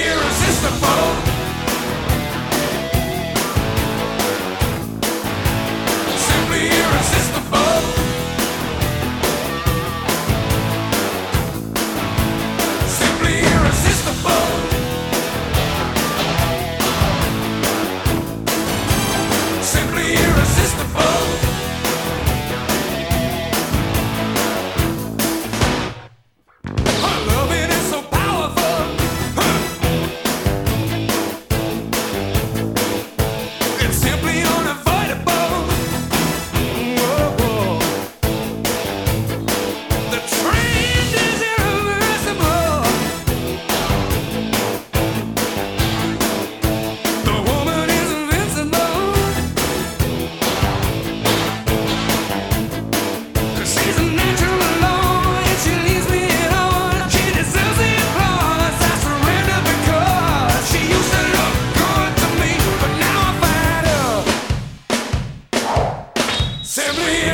irresistible. Simply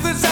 This.